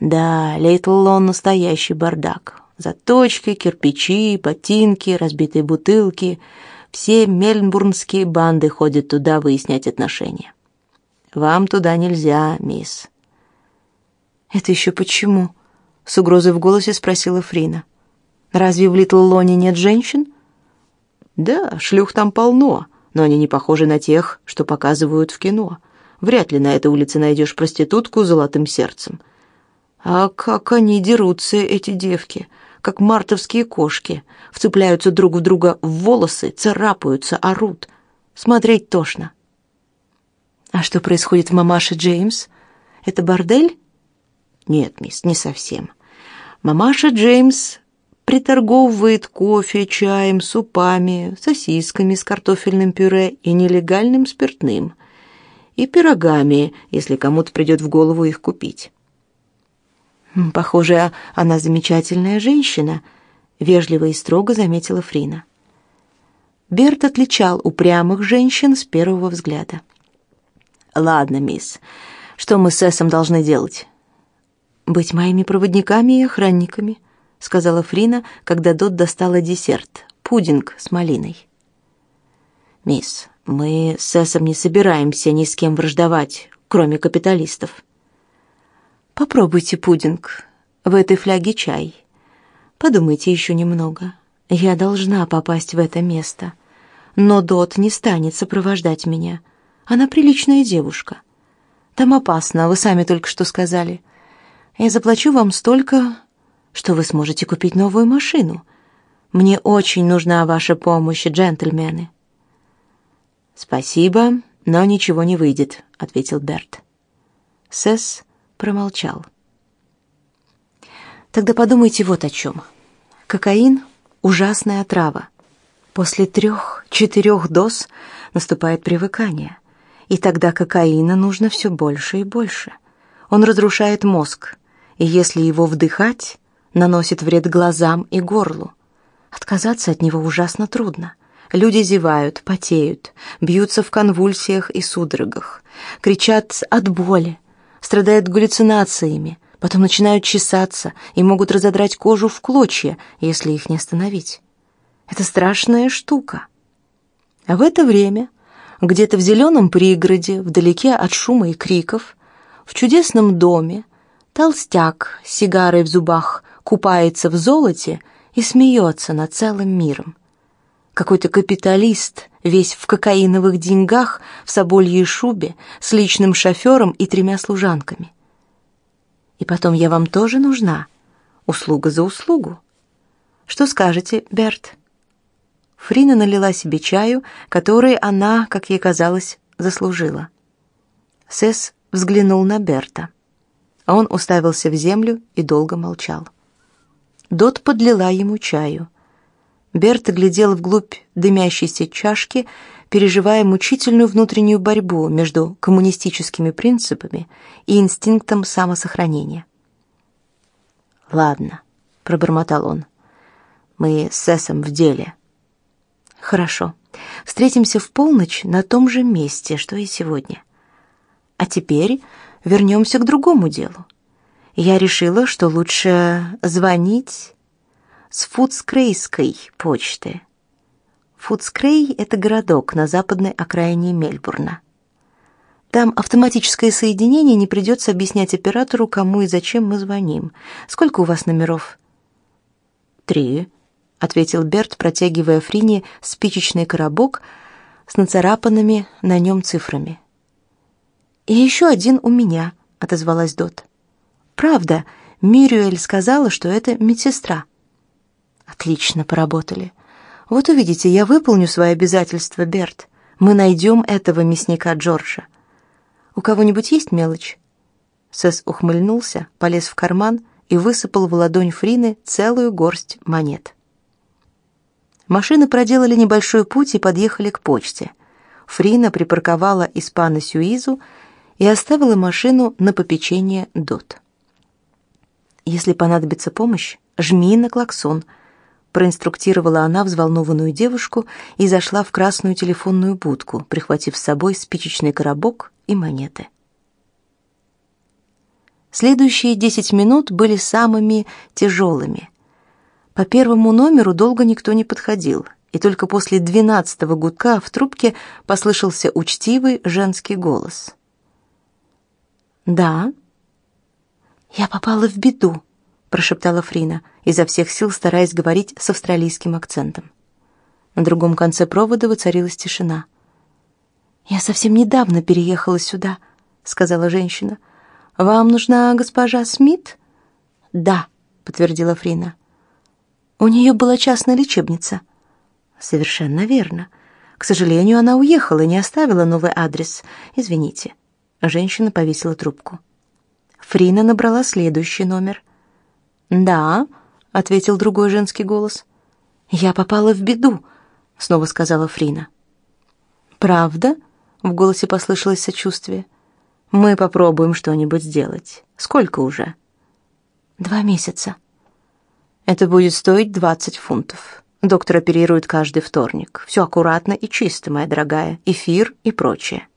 Да, Лейтлон настоящий бардак. Заточки, кирпичи, ботинки, разбитые бутылки. Все мельбурнские банды ходят туда выяснять отношения. Вам туда нельзя, мисс. Это еще почему? С угрозой в голосе спросила Фрина. Разве в Литл нет женщин? Да, шлюх там полно, но они не похожи на тех, что показывают в кино. Вряд ли на этой улице найдешь проститутку с золотым сердцем. А как они дерутся, эти девки, как мартовские кошки, вцепляются друг в друга в волосы, царапаются, орут. Смотреть тошно. А что происходит в мамаше Джеймс? Это бордель? Нет, мисс, не совсем. Мамаша Джеймс приторговывает кофе, чаем, супами, сосисками с картофельным пюре и нелегальным спиртным. И пирогами, если кому-то придет в голову их купить. Похоже, она замечательная женщина, вежливо и строго заметила Фрина. Берт отличал упрямых женщин с первого взгляда. Ладно, мисс. Что мы с Эсом должны делать? Быть моими проводниками и охранниками, сказала Фрина, когда Дот достала десерт пудинг с малиной. Мисс, мы с Эсом не собираемся ни с кем враждовать, кроме капиталистов. Попробуйте пудинг. В этой фляге чай. Подумайте еще немного. Я должна попасть в это место. Но Дот не станет сопровождать меня. Она приличная девушка. Там опасно, вы сами только что сказали. Я заплачу вам столько, что вы сможете купить новую машину. Мне очень нужна ваша помощь, джентльмены. Спасибо, но ничего не выйдет, ответил Берт. Сесс промолчал. Тогда подумайте вот о чем. Кокаин ужасная отрава. После трех-четырех доз наступает привыкание и тогда кокаина нужно все больше и больше. Он разрушает мозг, и если его вдыхать, наносит вред глазам и горлу. Отказаться от него ужасно трудно. Люди зевают, потеют, бьются в конвульсиях и судорогах, кричат от боли, страдают галлюцинациями, потом начинают чесаться и могут разодрать кожу в клочья, если их не остановить. Это страшная штука. А в это время где-то в зеленом пригороде, вдалеке от шума и криков, в чудесном доме, толстяк с сигарой в зубах купается в золоте и смеется над целым миром. Какой-то капиталист, весь в кокаиновых деньгах, в собольей шубе, с личным шофером и тремя служанками. И потом я вам тоже нужна, услуга за услугу. Что скажете, Берт? Фрина налила себе чаю, который она, как ей казалось, заслужила. Сес взглянул на Берта. Он уставился в землю и долго молчал. Дот подлила ему чаю. Берт глядел вглубь дымящейся чашки, переживая мучительную внутреннюю борьбу между коммунистическими принципами и инстинктом самосохранения. «Ладно», — пробормотал он, — «мы с Сесом в деле». Хорошо. Встретимся в полночь на том же месте, что и сегодня. А теперь вернемся к другому делу. Я решила, что лучше звонить с Фудскрейской почты. Фудскрей — это городок на западной окраине Мельбурна. Там автоматическое соединение, не придется объяснять оператору, кому и зачем мы звоним. Сколько у вас номеров? Три ответил Берт, протягивая Фрине спичечный коробок с нацарапанными на нем цифрами. И еще один у меня, отозвалась Дот. Правда, Мирюэль сказала, что это медсестра. Отлично поработали. Вот увидите, я выполню свои обязательства, Берт. Мы найдем этого мясника Джорджа. У кого-нибудь есть мелочь? Сэс ухмыльнулся, полез в карман и высыпал в ладонь Фрины целую горсть монет. Машины проделали небольшой путь и подъехали к почте. Фрина припарковала испана Сюизу и оставила машину на попечение Дот. «Если понадобится помощь, жми на клаксон», проинструктировала она взволнованную девушку и зашла в красную телефонную будку, прихватив с собой спичечный коробок и монеты. Следующие десять минут были самыми тяжелыми. По первому номеру долго никто не подходил, и только после двенадцатого гудка в трубке послышался учтивый женский голос. «Да?» «Я попала в беду», — прошептала Фрина, изо всех сил стараясь говорить с австралийским акцентом. На другом конце провода воцарилась тишина. «Я совсем недавно переехала сюда», — сказала женщина. «Вам нужна госпожа Смит?» «Да», — подтвердила Фрина. «У нее была частная лечебница». «Совершенно верно. К сожалению, она уехала и не оставила новый адрес. Извините». Женщина повесила трубку. Фрина набрала следующий номер. «Да», — ответил другой женский голос. «Я попала в беду», — снова сказала Фрина. «Правда?» — в голосе послышалось сочувствие. «Мы попробуем что-нибудь сделать. Сколько уже?» «Два месяца». «Это будет стоить двадцать фунтов. Доктор оперирует каждый вторник. Все аккуратно и чисто, моя дорогая. Эфир и прочее».